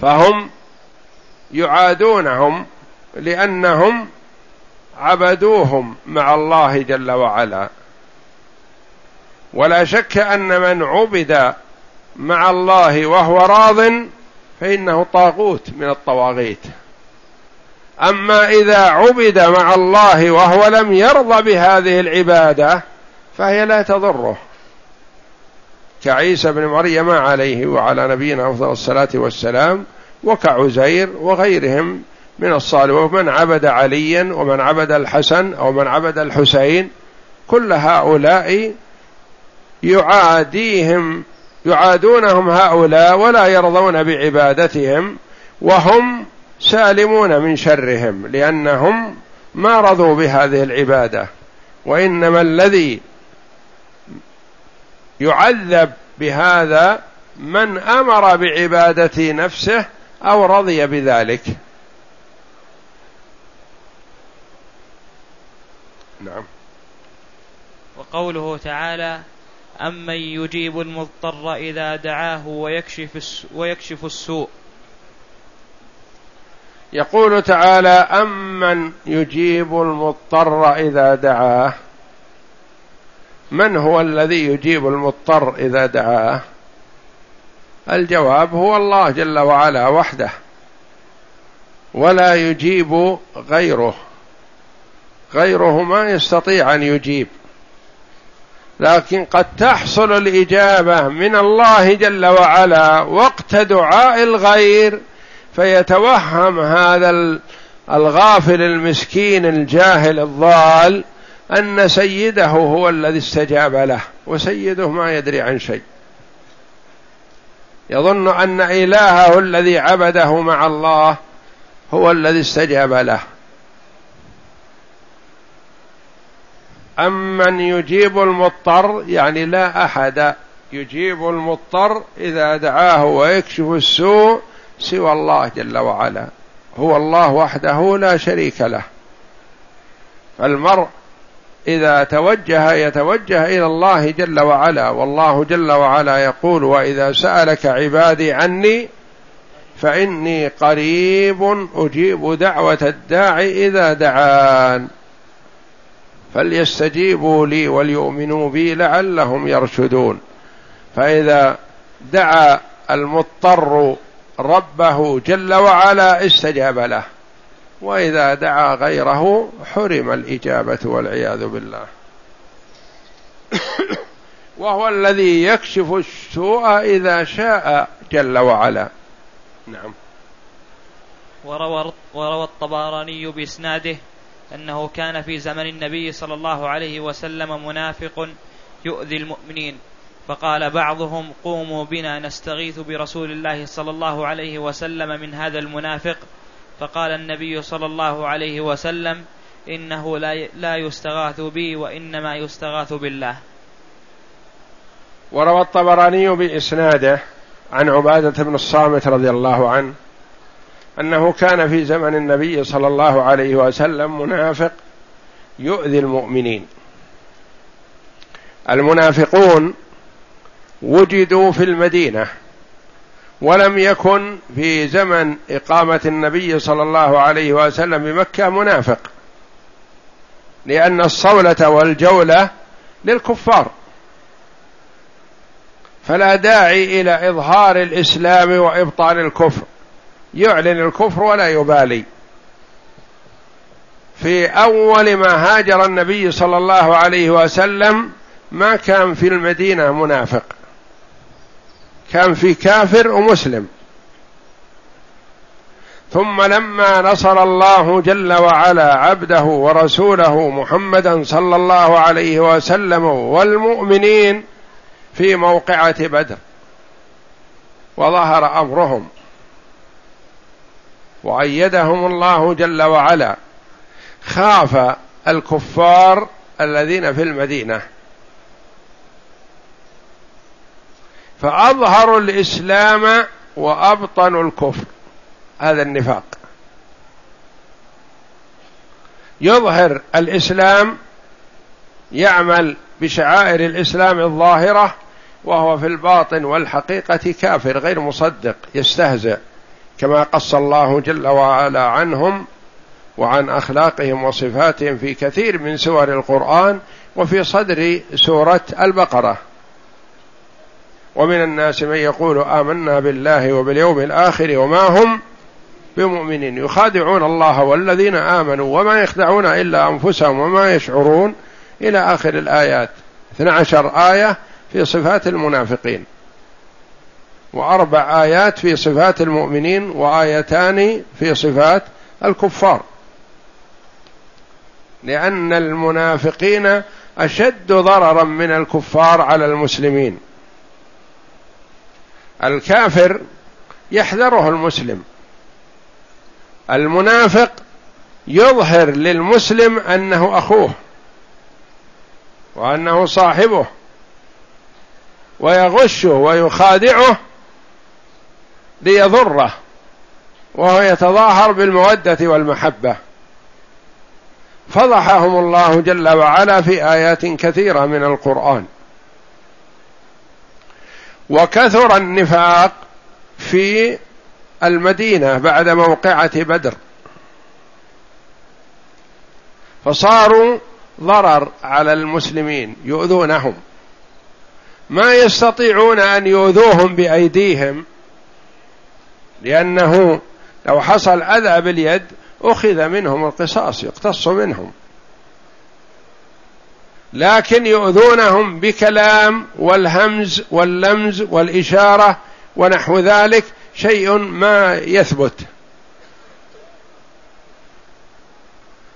فهم يعادونهم لأنهم عبدوهم مع الله جل وعلا. ولا شك أن من عبد مع الله وهو راض فإنه طاغوت من الطواغيت. أما إذا عبد مع الله وهو لم يرضى بهذه العبادة فهي لا تضره. كعيسى بن مريم عليه وعلى نبينا أفضل الصلاة والسلام وكعزير وغيرهم من الصالح ومن عبد عليا ومن عبد الحسن أو من عبد الحسين كل هؤلاء يعاديهم يعادونهم هؤلاء ولا يرضون بعبادتهم وهم سالمون من شرهم لأنهم ما رضوا بهذه العبادة. وإنما الذي يعذب بهذا من أمر بعبادة نفسه أو رضي بذلك. نعم. وقوله تعالى أمن يجيب المضطر إذا دعاه ويكشف ويكشف السوء. يقول تعالى أمن يجيب المضطر إذا دعاه. من هو الذي يجيب المضطر إذا دعاه؟ الجواب هو الله جل وعلا وحده ولا يجيب غيره غيره ما يستطيع أن يجيب لكن قد تحصل الإجابة من الله جل وعلا وقت دعاء الغير فيتوهم هذا الغافل المسكين الجاهل الضال أن سيده هو الذي استجاب له وسيده ما يدري عن شيء. يظن أن إلهه الذي عبده مع الله هو الذي استجاب له. أمن يجيب المضطر يعني لا أحد يجيب المضطر إذا دعاه ويكشف السوء سوى الله جل وعلا. هو الله وحده لا شريك له. فالمرء إذا توجه يتوجه إلى الله جل وعلا والله جل وعلا يقول وإذا سألك عبادي عني فإني قريب أجيب دعوة الداعي إذا دعان. فليستجيبوا لي وليؤمنوا بي لعلهم يرشدون. فإذا دعا المضطر ربه جل وعلا استجاب له. وإذا دعا غيره حرم الإجابة والعياذ بالله. وهو الذي يكشف السوء إذا شاء جل وعلا. نعم. وروى, وروى الطبراني بإسناده أنه كان في زمن النبي صلى الله عليه وسلم منافق يؤذي المؤمنين. فقال بعضهم قوموا بنا نستغيث برسول الله صلى الله عليه وسلم من هذا المنافق فقال النبي صلى الله عليه وسلم إنه لا يستغاث بي وإنما يستغاث بالله. وروى الطبراني بإسناده عن عبادة بن الصامت رضي الله عنه أنه كان في زمن النبي صلى الله عليه وسلم منافق يؤذي المؤمنين. المنافقون وجدوا في المدينة ولم يكن في زمن إقامة النبي صلى الله عليه وسلم بمكة منافق. لأن الصولة والجولة للكفار. فلا داعي إلى إظهار الإسلام وإبطال الكفر. يعلن الكفر ولا يبالي. في أول ما هاجر النبي صلى الله عليه وسلم ما كان في المدينة منافق. كان في كافر ومسلم. ثم لما نصر الله جل وعلا عبده ورسوله محمدا صلى الله عليه وسلم والمؤمنين في موقعة بدر وظهر أمرهم وأيدهم الله جل وعلا خاف الكفار الذين في المدينة. فأظهروا الإسلام وأبطنوا الكفر. هذا النفاق. يظهر الإسلام يعمل بشعائر الإسلام الظاهرة وهو في الباطن والحقيقة كافر غير مصدق يستهزئ كما قص الله جل وعلا عنهم وعن أخلاقهم وصفاتهم في كثير من سور القرآن وفي صدر سورة البقرة. ومن الناس من يقول آمنا بالله وباليوم الآخر وما هم بمؤمنين. يخادعون الله والذين آمنوا وما يخدعون إلا أنفسهم وما يشعرون إلى آخر الآيات. 12 آية في صفات المنافقين. وأربع آيات في صفات المؤمنين وآيتان في صفات الكفار. لأن المنافقين أشد ضررا من الكفار على المسلمين. الكافر يحذره المسلم. المنافق يظهر للمسلم أنه أخوه وأنه صاحبه ويغشه ويخادعه ليضره وهو يتظاهر بالمودة والمحبة. فضحهم الله جل وعلا في آيات كثيرة من القرآن. وكثر النفاق في المدينة بعد موقعة بدر. فصاروا ضرر على المسلمين يؤذونهم. ما يستطيعون أن يؤذوهم بأيديهم لأنه لو حصل أذى باليد أخذ منهم القصاص يقتص منهم. لكن يؤذونهم بكلام والهمز واللمز والإشارة ونحو ذلك شيء ما يثبت.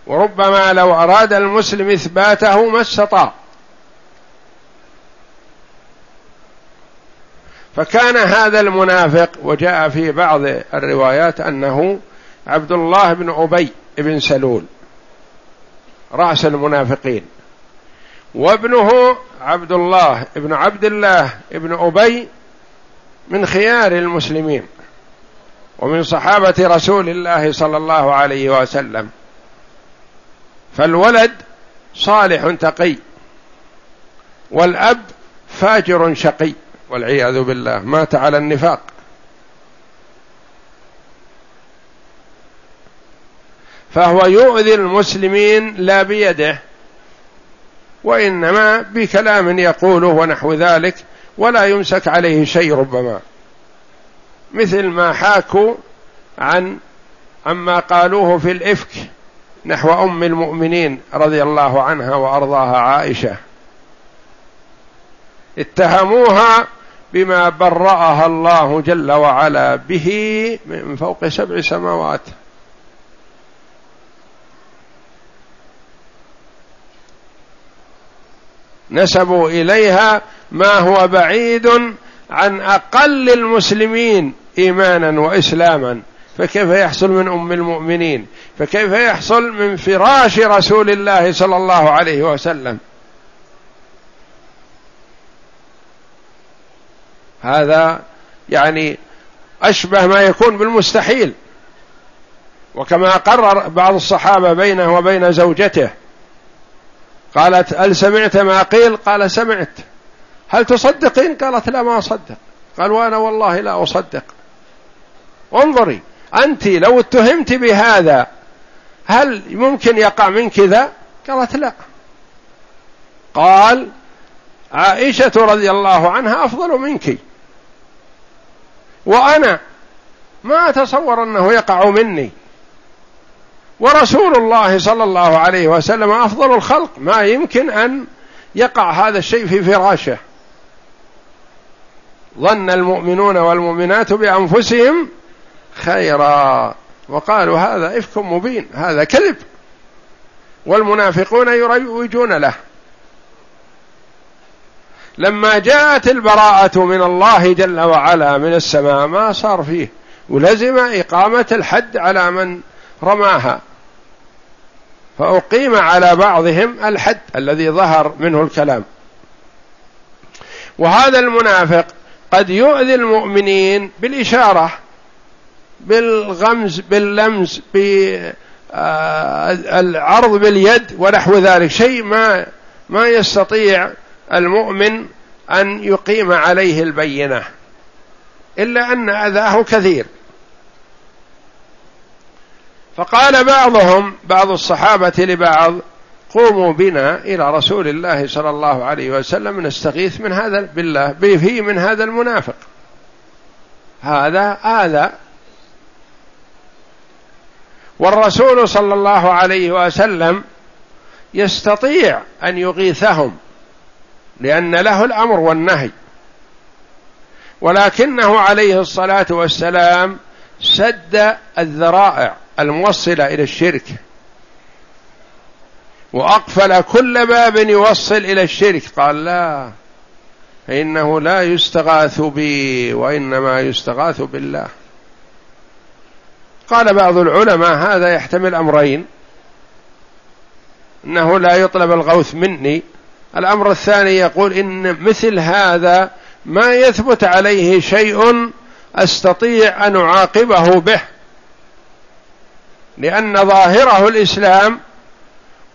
وربما لو أراد المسلم إثباته ما استطاع. فكان هذا المنافق وجاء في بعض الروايات أنه عبد الله بن أبي بن سلول رأس المنافقين. وابنه عبد الله ابن عبد الله ابن أبي من خيار المسلمين ومن صحابة رسول الله صلى الله عليه وسلم. فالولد صالح تقي والأب فاجر شقي والعياذ بالله مات على النفاق. فهو يؤذي المسلمين لا بيده وإنما بكلام يقوله ونحو ذلك ولا يمسك عليه شيء ربما. مثل ما حاكوا عن عما قالوه في الإفك نحو أم المؤمنين رضي الله عنها وأرضاها عائشة. اتهموها بما برأها الله جل وعلا به من فوق سبع سماوات. نسبوا إليها ما هو بعيد عن أقل المسلمين إيمانا وإسلاما. فكيف يحصل من أم المؤمنين؟ فكيف يحصل من فراش رسول الله صلى الله عليه وسلم؟ هذا يعني أشبه ما يكون بالمستحيل. وكما قرر بعض الصحابة بينه وبين زوجته قالت هل سمعت ما قيل؟ قال سمعت. هل تصدقين؟ قالت لا ما أصدق. قال وأنا والله لا أصدق. انظري أنت لو اتهمت بهذا هل ممكن يقع من كذا قالت لا. قال عائشة رضي الله عنها أفضل منك. وأنا ما أتصور أنه يقع مني. ورسول الله صلى الله عليه وسلم أفضل الخلق. ما يمكن أن يقع هذا الشيء في فراشه. ظن المؤمنون والمؤمنات بأنفسهم خيرا. وقالوا هذا إفك مبين هذا كذب. والمنافقون يروجون له. لما جاءت البراءة من الله جل وعلا من السماء ما صار فيه. ولزم إقامة الحد على من رماها. فأقيم على بعضهم الحد الذي ظهر منه الكلام. وهذا المنافق قد يؤذي المؤمنين بالإشارة بالغمز باللمس بالعرض باليد ونحو ذلك. شيء ما ما يستطيع المؤمن أن يقيم عليه البينة. إلا أن أذاه كثير. فقال بعضهم بعض الصحابة لبعض قوموا بنا إلى رسول الله صلى الله عليه وسلم نستغيث من هذا بالله به من هذا المنافق. هذا هذا والرسول صلى الله عليه وسلم يستطيع أن يغيثهم لأن له الأمر والنهي. ولكنه عليه الصلاة والسلام سد الذرائع. الموصلة إلى الشرك. وأقفل كل باب يوصل إلى الشرك. قال لا فإنه لا يستغاث بي وإنما يستغاث بالله. قال بعض العلماء هذا يحتمل أمرين. أنه لا يطلب الغوث مني. الأمر الثاني يقول إن مثل هذا ما يثبت عليه شيء أستطيع أن أعاقبه به. لأن ظاهره الإسلام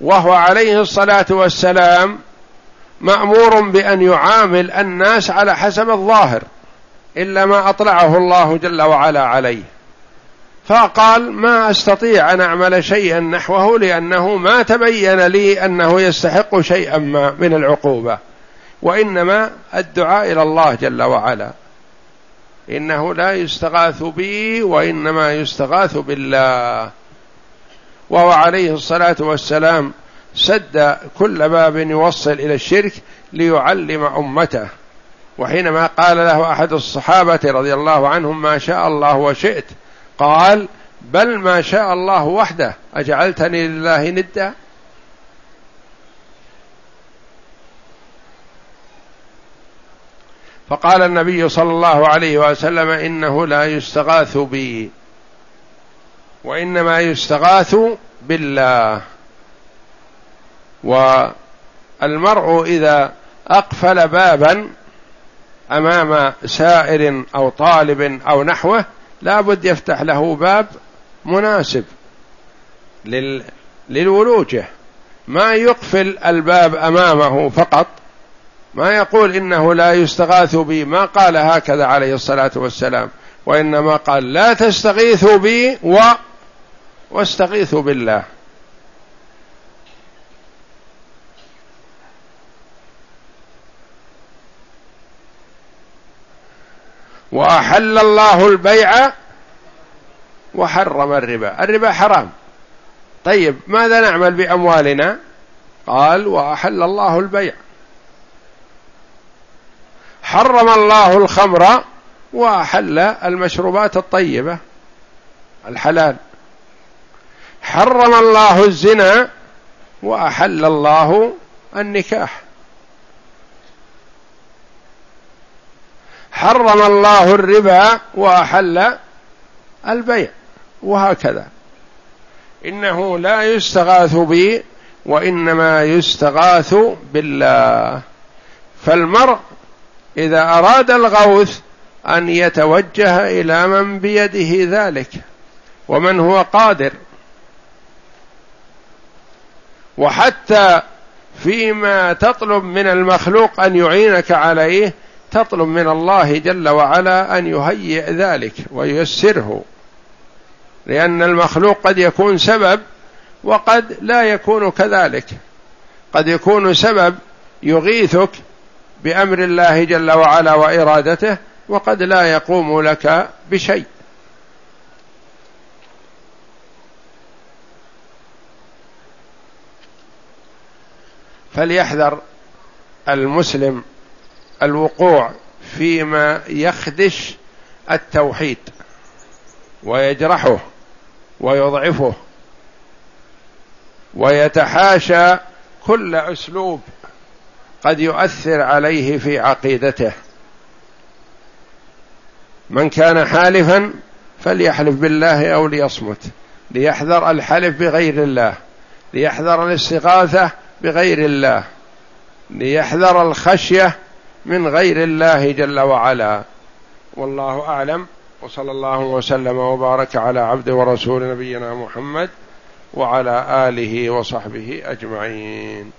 وهو عليه الصلاة والسلام مأمور بأن يعامل الناس على حسب الظاهر إلا ما أطلعه الله جل وعلا عليه. فقال ما أستطيع أن أعمل شيئا نحوه لأنه ما تبين لي أنه يستحق شيئا ما من العقوبة وإنما الدعاء إلى الله جل وعلا. إنه لا يستغاث بي وإنما يستغاث بالله. وهو عليه الصلاة والسلام سد كل باب يوصل إلى الشرك ليعلم أمته. وحينما قال له أحد الصحابة رضي الله عنهم ما شاء الله وشئت قال بل ما شاء الله وحده أجعلتني لله ندا؟ فقال النبي صلى الله عليه وسلم إنه لا يستغاث بي. وإنما يستغاث بالله. والمرء إذا أقفل بابا أمام سائر أو طالب أو نحوه لا بد يفتح له باب مناسب لل... للولوجة. ما يقفل الباب أمامه فقط ما يقول إنه لا يستغاث بي ما قال هكذا عليه الصلاة والسلام. وإنما قال لا تستغيثوا بي و واستغيثوا بالله. وأحل الله البيع وحرم الربا. الربا حرام. طيب ماذا نعمل بأموالنا؟ قال وأحل الله البيع. حرم الله الخمر وأحل المشروبات الطيبة الحلال. حرم الله الزنا وأحل الله النكاح. حرم الله الربا وأحل البيع وهكذا. إنه لا يستغاث بي وإنما يستغاث بالله. فالمرء إذا أراد الغوث أن يتوجه إلى من بيده ذلك ومن هو قادر وحتى فيما تطلب من المخلوق أن يعينك عليه تطلب من الله جل وعلا أن يهيئ ذلك وييسره. لأن المخلوق قد يكون سبب وقد لا يكون كذلك. قد يكون سبب يغيثك بأمر الله جل وعلا وإرادته وقد لا يقوم لك بشيء. فليحذر المسلم الوقوع فيما يخدش التوحيد ويجرحه ويضعفه ويتحاشى كل أسلوب قد يؤثر عليه في عقيدته. من كان حالفا فليحلف بالله أو ليصمت ليحذر الحلف بغير الله ليحذر الاستغاثة بغير الله ليحذر الخشية من غير الله جل وعلا. والله أعلم. وصلى الله وسلم وبارك على عبد ورسول نبينا محمد وعلى آله وصحبه أجمعين.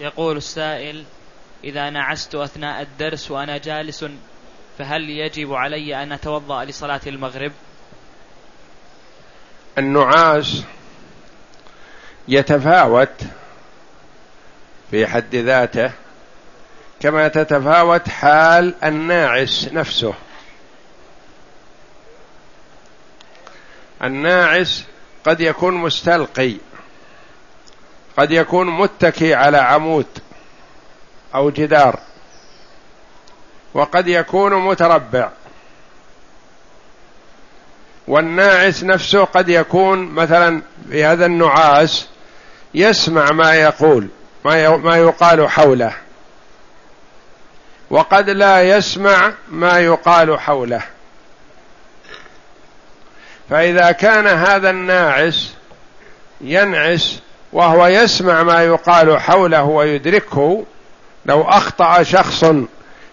يقول السائل إذا نعست أثناء الدرس وأنا جالس فهل يجب علي أن أتوضأ لصلاة المغرب؟ النعاس يتفاوت في حد ذاته كما تتفاوت حال الناعس نفسه. الناعس قد يكون مستلقي. قد يكون متكي على عمود أو جدار وقد يكون متربع. والناعس نفسه قد يكون مثلا في هذا النعاس يسمع ما يقول ما يقال حوله. وقد لا يسمع ما يقال حوله. فإذا كان هذا الناعس ينعس وهو يسمع ما يقال حوله ويدركه لو أخطأ شخص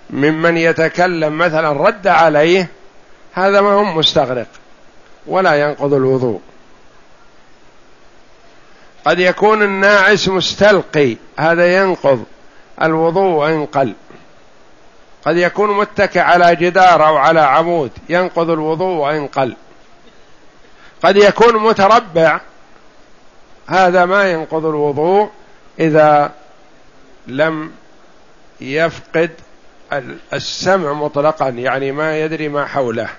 ممن يتكلم مثلا رد عليه هذا ما هم مستغرق ولا ينقض الوضوء. قد يكون الناعس مستلقي هذا ينقض الوضوء وإن قل قد يكون متكئ على جدار أو على عمود ينقض الوضوء وإن قل قد يكون متربع هذا ما ينقض الوضوء إذا لم يفقد السمع مطلقا يعني ما يدري ما حوله.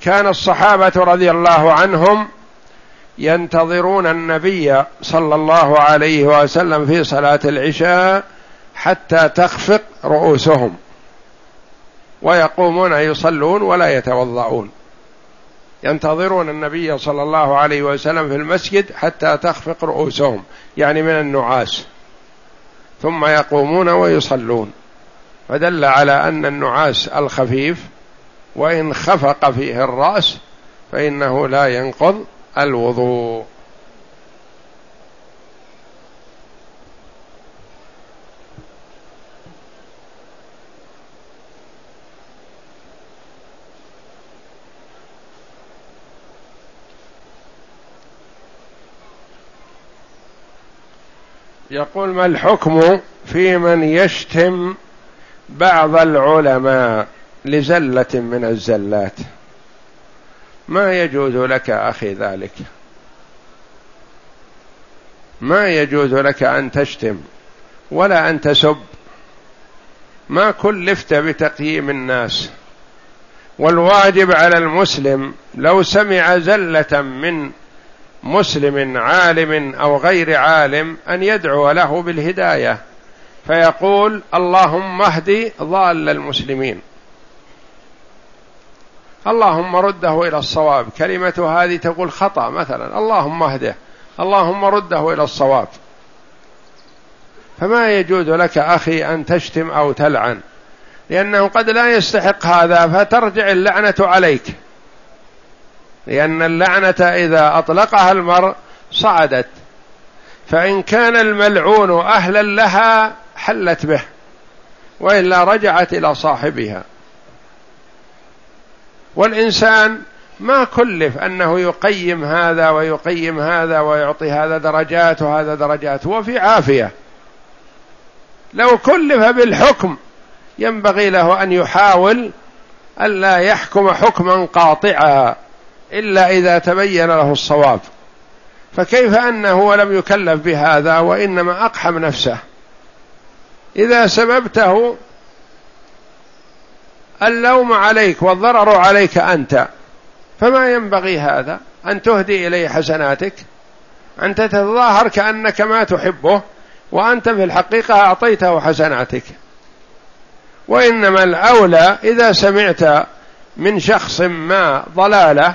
كان الصحابة رضي الله عنهم ينتظرون النبي صلى الله عليه وسلم في صلاة العشاء حتى تخفق رؤوسهم ويقومون يصلون ولا يتوضؤون. ينتظرون النبي صلى الله عليه وسلم في المسجد حتى تخفق رؤوسهم يعني من النعاس. ثم يقومون ويصلون. فدل على أن النعاس الخفيف وإن خفق فيه الرأس فإنه لا ينقض الوضوء. يقول ما الحكم في من يشتم بعض العلماء لزلة من الزلات؟ ما يجوز لك أخي ذلك؟ ما يجوز لك أن تشتم ولا أن تسب؟ ما كلفت بتقييم الناس؟ والواجب على المسلم لو سمع زلة من مسلم عالم أو غير عالم أن يدعو له بالهداية. فيقول اللهم اهد ضال المسلمين. اللهم رده إلى الصواب. كلمة هذه تقول خطأ مثلا. اللهم اهده. اللهم رده إلى الصواب. فما يجوز لك أخي أن تشتم أو تلعن. لأنه قد لا يستحق هذا فترجع اللعنة عليك. لأن اللعنة إذا أطلقها المرء صعدت. فإن كان الملعون أهلا لها حلت به وإلا رجعت إلى صاحبها. والإنسان ما كلف أنه يقيم هذا ويقيم هذا ويعطي هذا درجات وهذا درجات هو في عافية. لو كلف بالحكم ينبغي له أن يحاول ألا يحكم حكما قاطعا. إلا إذا تبين له الصواب. فكيف أنه لم يكلف بهذا وإنما أقحم نفسه؟ إذا سببته اللوم عليك والضرر عليك أنت فما ينبغي هذا؟ أن تهدي إليه حسناتك أن تتظاهر كأنك ما تحبه وأنت في الحقيقة أعطيته حسناتك. وإنما الأولى إذا سمعت من شخص ما ضلاله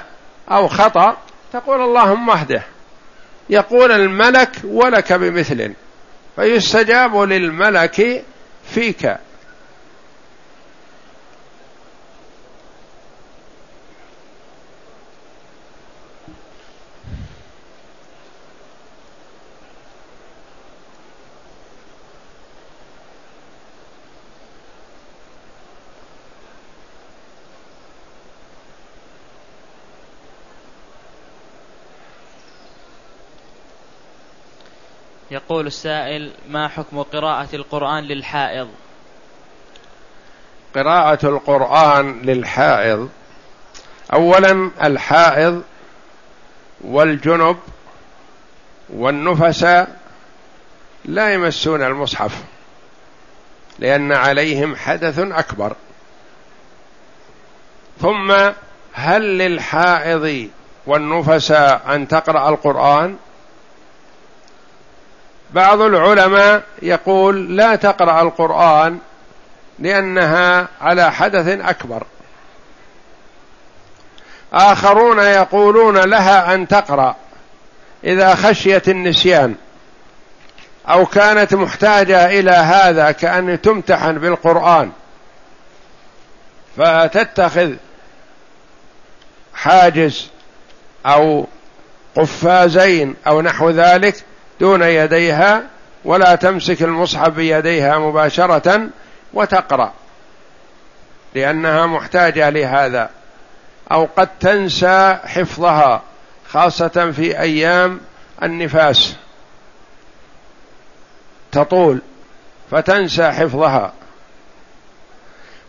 أو خطأ تقول اللهم اهده. يقول الملك ولك بمثل فيستجاب للملك فيك. يقول السائل ما حكم قراءة القرآن للحائض؟ قراءة القرآن للحائض أولا الحائض والجنب والنفساء لا يمسون المصحف لأن عليهم حدث أكبر. ثم هل للحائض والنفساء أن تقرأ القرآن؟ بعض العلماء يقول لا تقرأ القرآن لأنها على حدث أكبر. آخرون يقولون لها أن تقرأ إذا خشيت النسيان أو كانت محتاجة إلى هذا كأن تمتحن بالقرآن. فتتخذ حاجز أو قفازين أو نحو ذلك دون يديها ولا تمسك المصحف بيديها مباشرة وتقرأ لأنها محتاجة لهذا أو قد تنسى حفظها خاصة في أيام النفاس. تطول فتنسى حفظها.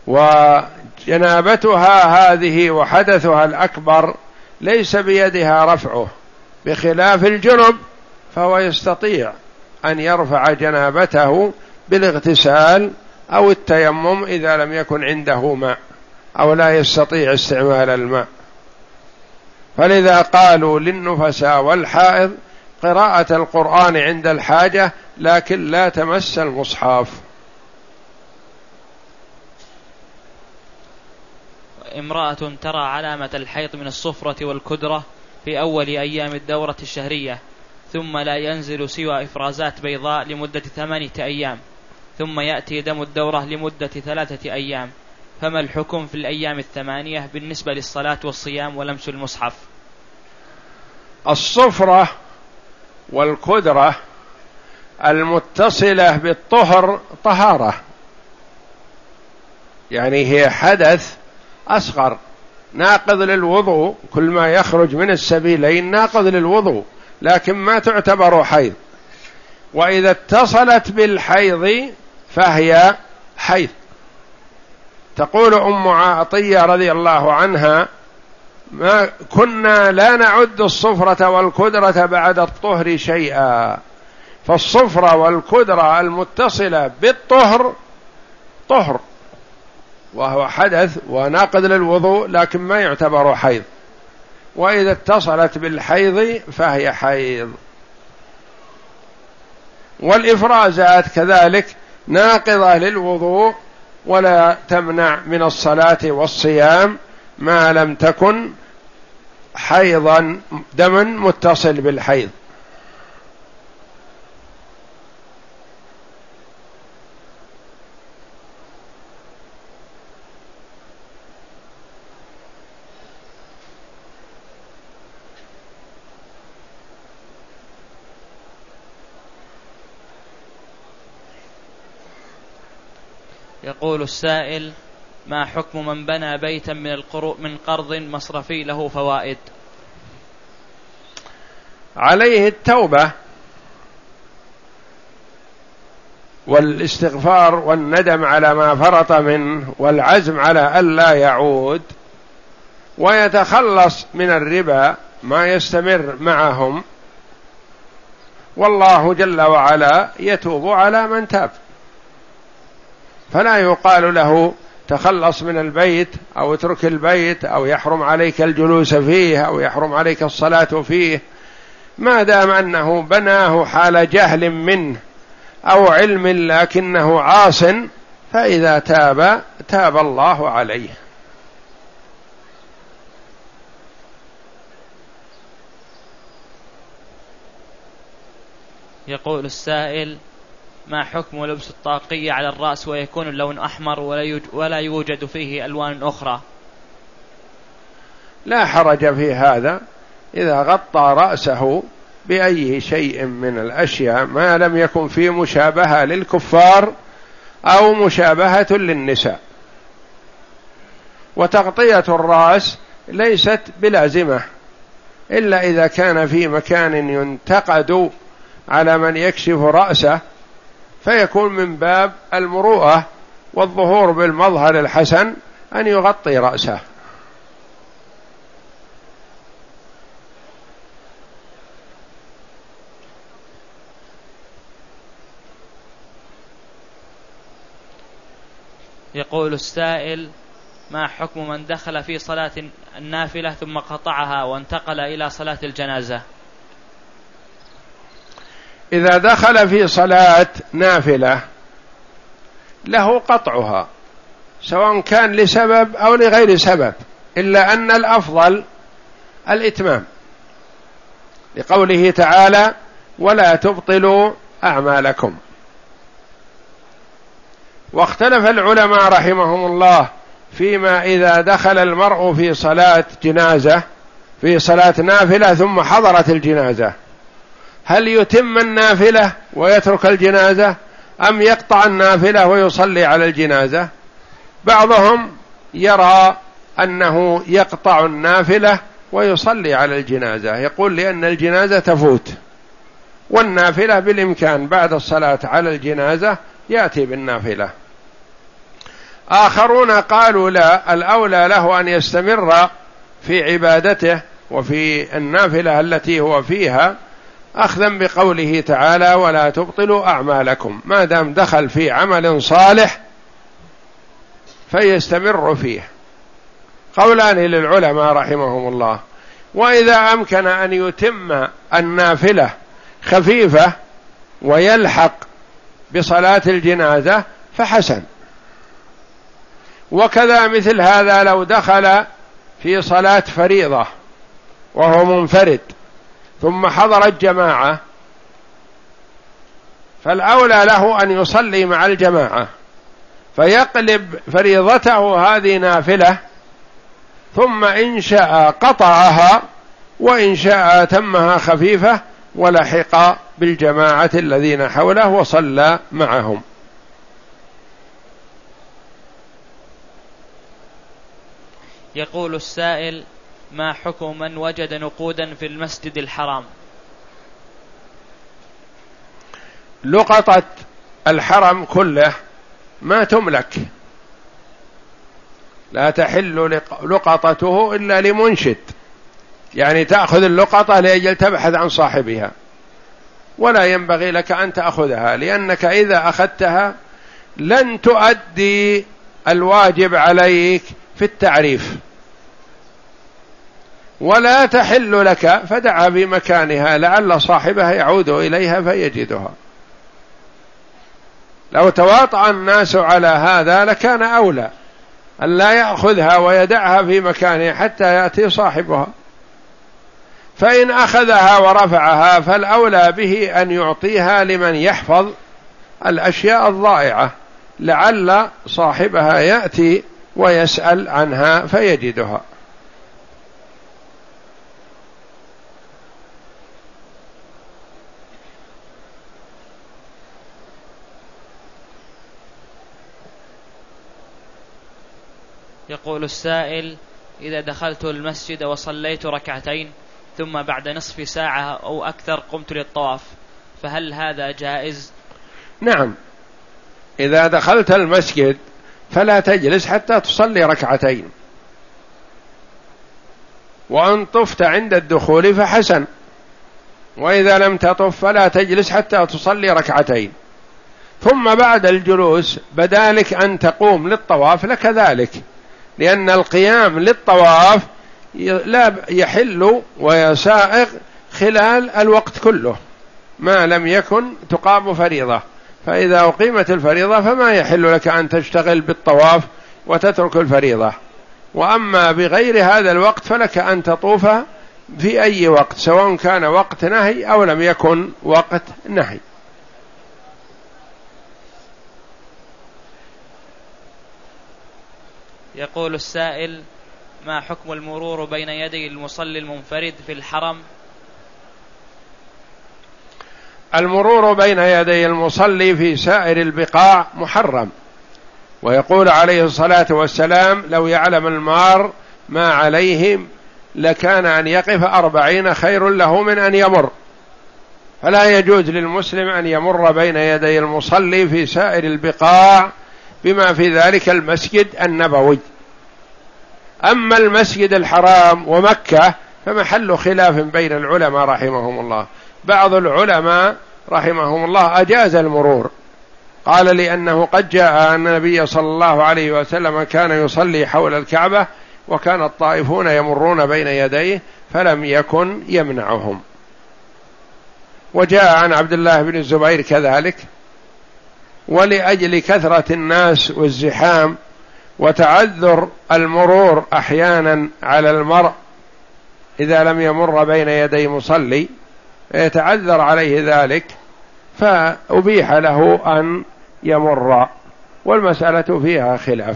وجنابتها هذه وحدثها الأكبر ليس بيدها رفعه بخلاف الجنب فهو يستطيع أن يرفع جنابته بالاغتسال أو التيمم إذا لم يكن عنده ماء أو لا يستطيع استعمال الماء. فلذا قالوا للنفساء والحائض قراءة القرآن عند الحاجة لكن لا تمس المصحف. امرأة ترى علامة الحيض من الصفرة والكدرة في أول أيام الدورة الشهرية. ثم لا ينزل سوى إفرازات بيضاء لمدة ثمانية أيام ثم يأتي دم الدورة لمدة ثلاثة أيام. فما الحكم في الأيام الثمانية بالنسبة للصلاة والصيام ولمس المصحف؟ الصفرة والكدرة المتصلة بالطهر طهارة يعني هي حدث أصغر ناقض للوضوء كل ما يخرج من السبيلين ناقض للوضوء. لكن ما تعتبر حيض. وإذا اتصلت بالحيض فهي حيض. تقول أم عطية رضي الله عنها ما كنا لا نعد الصفرة والكدرة بعد الطهر شيئا. فالصفرة والكدرة المتصلة بالطهر طهر. وهو حدث وناقض للوضوء لكن ما يعتبر حيض. وإذا اتصلت بالحيض فهي حيض. والإفرازات كذلك ناقضة للوضوء ولا تمنع من الصلاة والصيام ما لم تكن حيضا دم متصل بالحيض. يقول السائل ما حكم من بنى بيتا من من قرض مصرفي له فوائد؟ عليه التوبة والاستغفار والندم على ما فرط منه والعزم على ألا يعود ويتخلص من الربا ما يستمر معهم والله جل وعلا يتوب على من تاب. فلا يقال له تخلص من البيت أو اترك البيت أو يحرم عليك الجلوس فيه أو يحرم عليك الصلاة فيه. ما دام أنه بناه حال جهل منه أو علم لكنه عاص فإذا تاب تاب الله عليه. يقول السائل ما حكم لبس الطاقية على الرأس ويكون اللون أحمر ولا يوجد فيه ألوان أخرى؟ لا حرج في هذا. إذا غطى رأسه بأي شيء من الأشياء ما لم يكن فيه مشابهة للكفار أو مشابهة للنساء. وتغطية الرأس ليست بلازمة إلا إذا كان في مكان ينتقد على من يكشف رأسه فيكون من باب المروءة والظهور بالمظهر الحسن أن يغطي رأسه. يقول السائل ما حكم من دخل في صلاة النافلة ثم قطعها وانتقل إلى صلاة الجنازة؟ إذا دخل في صلاة نافلة له قطعها سواء كان لسبب أو لغير سبب إلا أن الأفضل الإتمام. لقوله تعالى ولا تبطلوا أعمالكم. واختلف العلماء رحمهم الله فيما إذا دخل المرء في صلاة جنازة في صلاة نافلة ثم حضرت الجنازة. هل يتم النافلة ويترك الجنازة أم يقطع النافلة ويصلي على الجنازة؟ بعضهم يرى أنه يقطع النافلة ويصلي على الجنازة. يقول لأن الجنازة تفوت والنافلة بالإمكان بعد الصلاة على الجنازة يأتي بالنافلة. آخرون قالوا لا الأولى له أن يستمر في عبادته وفي النافلة التي هو فيها أخذا بقوله تعالى ولا تبطلوا أعمالكم. ما دام دخل في عمل صالح فيستمر فيه. قولان للعلماء رحمهم الله وإذا أمكن أن يتم النافلة خفيفة ويلحق بصلاة الجنازة فحسن. وكذا مثل هذا لو دخل في صلاة فريضة وهو منفرد. ثم حضرت جماعة فالأولى له أن يصلي مع الجماعة فيقلب فريضته هذه نافلة ثم إن شاء قطعها وإن شاء تمها خفيفة ولحق بالجماعة الذين حوله وصلى معهم. يقول السائل ما حكم من وجد نقودا في المسجد الحرام. لقطة الحرم كله ما تملك. لا تحل لقطته إلا لمنشد. يعني تأخذ اللقطة لأجل تبحث عن صاحبها. ولا ينبغي لك أن تأخذها لأنك إذا أخذتها لن تؤدي الواجب عليك في التعريف. ولا تحل لك فدعها بمكانها لعل صاحبها يعود إليها فيجدها. لو تواطأ الناس على هذا لكان أولى أن لا يأخذها ويدعها في مكانها حتى يأتي صاحبها. فإن أخذها ورفعها فالأولى به أن يعطيها لمن يحفظ الأشياء الضائعة لعل صاحبها يأتي ويسأل عنها فيجدها. يقول السائل إذا دخلت المسجد وصليت ركعتين ثم بعد نصف ساعة أو أكثر قمت للطواف فهل هذا جائز؟ نعم. إذا دخلت المسجد فلا تجلس حتى تصلي ركعتين. وأن طفت عند الدخول فحسن. وإذا لم تطف فلا تجلس حتى تصلي ركعتين. ثم بعد الجلوس بدالك أن تقوم للطواف لك ذلك لأن القيام للطواف لا يحل ويسائغ خلال الوقت كله ما لم يكن تقام فريضة. فإذا أقيمت الفريضة فما يحل لك أن تشتغل بالطواف وتترك الفريضة. وأما بغير هذا الوقت فلك أن تطوف في أي وقت سواء كان وقت نهي أو لم يكن وقت نهي. يقول السائل ما حكم المرور بين يدي المصلي المنفرد في الحرم؟ المرور بين يدي المصلي في سائر البقاع محرم ويقول عليه الصلاة والسلام لو يعلم المار ما عليهم لكان أن يقف أربعين خير له من أن يمر. فلا يجوز للمسلم أن يمر بين يدي المصلي في سائر البقاع بما في ذلك المسجد النبوي. أما المسجد الحرام ومكة فمحل خلاف بين العلماء رحمهم الله. بعض العلماء رحمهم الله أجاز المرور. قال لأنه قد جاء أن النبي صلى الله عليه وسلم كان يصلي حول الكعبة وكان الطائفون يمرون بين يديه فلم يكن يمنعهم. وجاء عن عبد الله بن الزبير كذلك. ولأجل كثرة الناس والزحام وتعذر المرور أحيانا على المرء إذا لم يمر بين يدي مصلي يتعذر عليه ذلك فأبيح له أن يمر والمسألة فيها خلاف.